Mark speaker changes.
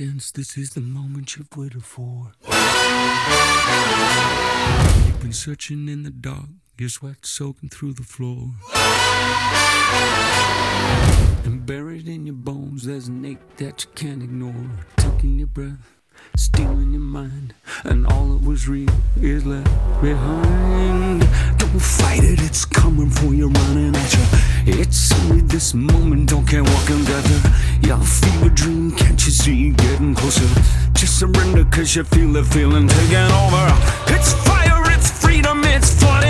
Speaker 1: friends, this is the moment you've waited for. You've been searching in the dark, your sweat soaking through the floor. And buried in your bones, there's an ache that you can't ignore. Taking your breath, stealing your mind, and all that was real is left behind. Don't fight it, it's coming for you, running at you. It's only this moment, don't care what can gather. Your fever dream, can't you see closer? Just surrender, cause you feel the feeling taking over. It's fire, it's freedom, it's flooding